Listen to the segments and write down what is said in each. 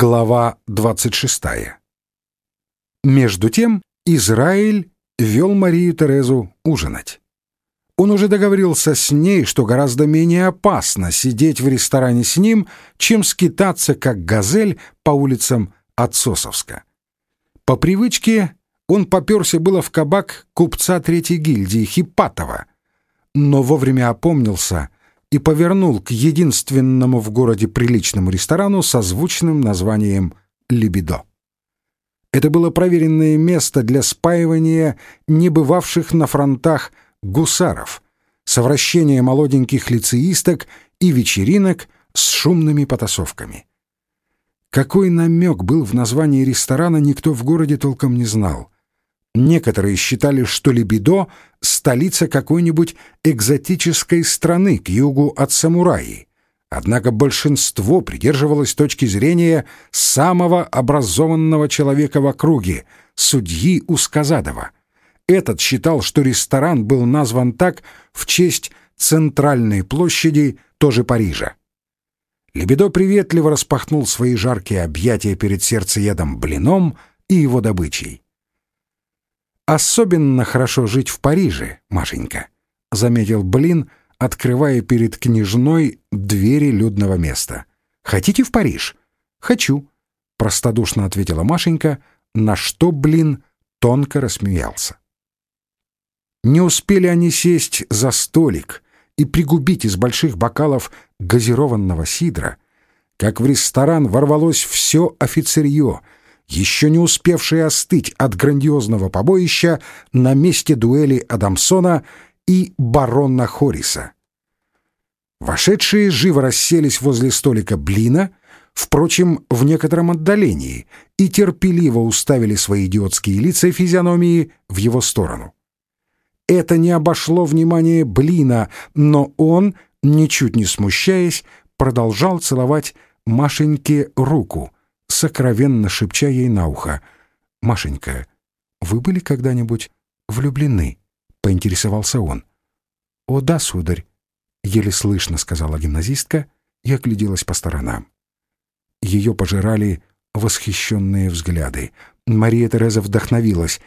Глава 26. Между тем Израиль вел Марию Терезу ужинать. Он уже договорился с ней, что гораздо менее опасно сидеть в ресторане с ним, чем скитаться, как газель, по улицам Отсосовска. По привычке он поперся было в кабак купца Третьей гильдии Хипатова, но вовремя опомнился и повернул к единственному в городе приличному ресторану со звучным названием «Либидо». Это было проверенное место для спаивания небывавших на фронтах гусаров, совращения молоденьких лицеисток и вечеринок с шумными потасовками. Какой намек был в названии ресторана, никто в городе толком не знал — Некоторые считали, что Лебедо — столица какой-нибудь экзотической страны к югу от Самураи. Однако большинство придерживалось точки зрения самого образованного человека в округе — судьи Усказадова. Этот считал, что ресторан был назван так в честь центральной площади, тоже Парижа. Лебедо приветливо распахнул свои жаркие объятия перед сердцеедом блином и его добычей. «Особенно хорошо жить в Париже, Машенька», — заметил Блин, открывая перед княжной двери людного места. «Хотите в Париж?» «Хочу», — простодушно ответила Машенька, на что Блин тонко рассмеялся. Не успели они сесть за столик и пригубить из больших бокалов газированного сидра, как в ресторан ворвалось все офицерье — еще не успевшие остыть от грандиозного побоища на месте дуэли Адамсона и барона Хориса. Вошедшие живо расселись возле столика блина, впрочем, в некотором отдалении, и терпеливо уставили свои идиотские лица и физиономии в его сторону. Это не обошло внимания блина, но он, ничуть не смущаясь, продолжал целовать Машеньке руку — сокровенно шепча ей на ухо. «Машенька, вы были когда-нибудь влюблены?» — поинтересовался он. «О да, сударь», — еле слышно сказала гимназистка и огляделась по сторонам. Ее пожирали восхищенные взгляды. Мария Тереза вдохновилась.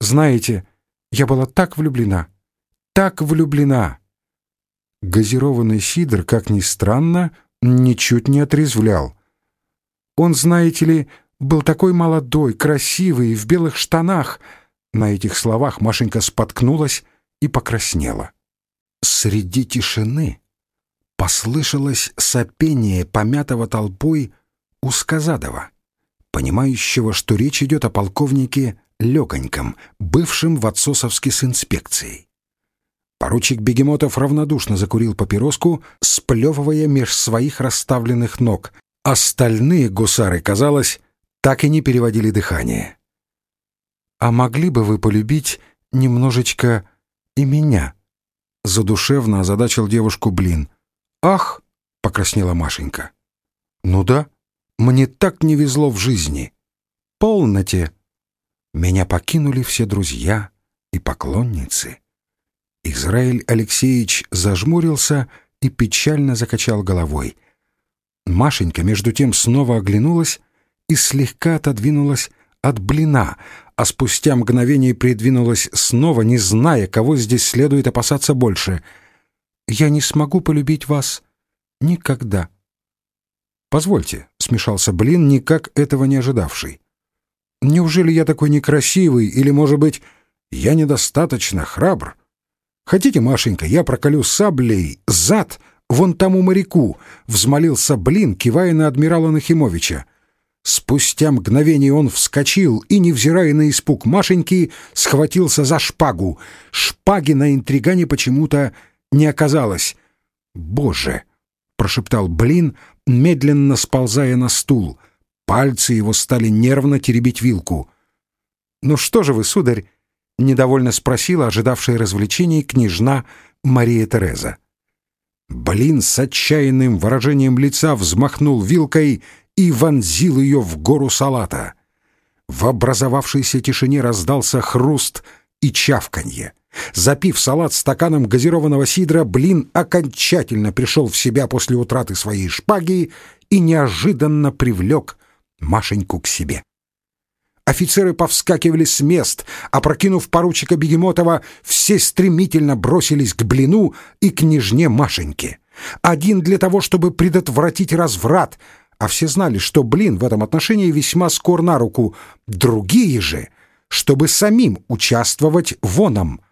«Знаете, я была так влюблена, так влюблена!» Газированный сидр, как ни странно, ничуть не отрезвлял — он, знаете ли, был такой молодой, красивый, в белых штанах. На этих словах Машенька споткнулась и покраснела. Среди тишины послышалось сопение помятого толпой Усказадова, понимающего, что речь идет о полковнике Легоньком, бывшем в отсосовске с инспекцией. Поручик Бегемотов равнодушно закурил папироску, сплевывая меж своих расставленных ног, Остальные гусары, казалось, так и не переводили дыхание. «А могли бы вы полюбить немножечко и меня?» Задушевно озадачил девушку Блин. «Ах!» — покраснела Машенька. «Ну да, мне так не везло в жизни. Полноте!» Меня покинули все друзья и поклонницы. Израиль Алексеевич зажмурился и печально закачал головой. Машенька, между тем, снова оглянулась и слегка отодвинулась от блина, а спустя мгновение придвинулась снова, не зная, кого здесь следует опасаться больше. «Я не смогу полюбить вас никогда». «Позвольте», — смешался Блин, никак этого не ожидавший. «Неужели я такой некрасивый, или, может быть, я недостаточно храбр? Хотите, Машенька, я проколю саблей зад вон тому моряку!» — взмолился Блин, кивая на адмирала Нахимовича. Спустя мгновение он вскочил и, невзирая на испуг Машеньки, схватился за шпагу. Шпаги на интригане почему-то не оказалось. «Боже!» — прошептал Блин, медленно сползая на стул. Пальцы его стали нервно теребить вилку. «Ну что же вы, сударь?» — недовольно спросила ожидавшая развлечений княжна Мария Тереза. Блин с отчаянным выражением лица взмахнул вилкой и вонзил ее в гору салата. В образовавшейся тишине раздался хруст и чавканье. Запив салат стаканом газированного сидра, Блин окончательно пришел в себя после утраты своей шпаги и неожиданно привлек Машеньку к себе. Офицеры повскакивали с мест, опрокинув поручика Бегемотова, все стремительно бросились к блину и княжне Машеньке. Один для того, чтобы предотвратить разврат, а все знали, что блин в этом отношении весьма скор на руку. Другие же, чтобы самим участвовать в оном.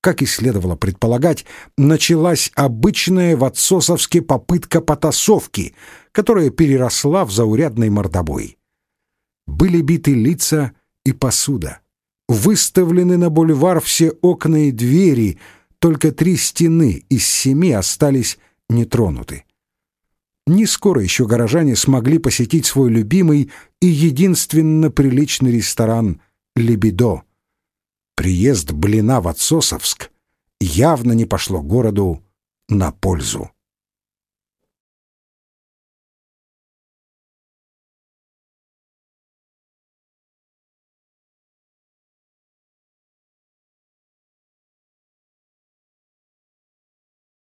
Как и следовало предполагать, началась обычная в отсосовске попытка потасовки, которая переросла в заурядный мордобой. Были биты лица и посуда. Выставлены на бульвар все окна и двери, только три стены из семи остались нетронуты. Не скоро еще горожане смогли посетить свой любимый и единственно приличный ресторан «Лебедо». Приезд блина в Отсосовск явно не пошло городу на пользу.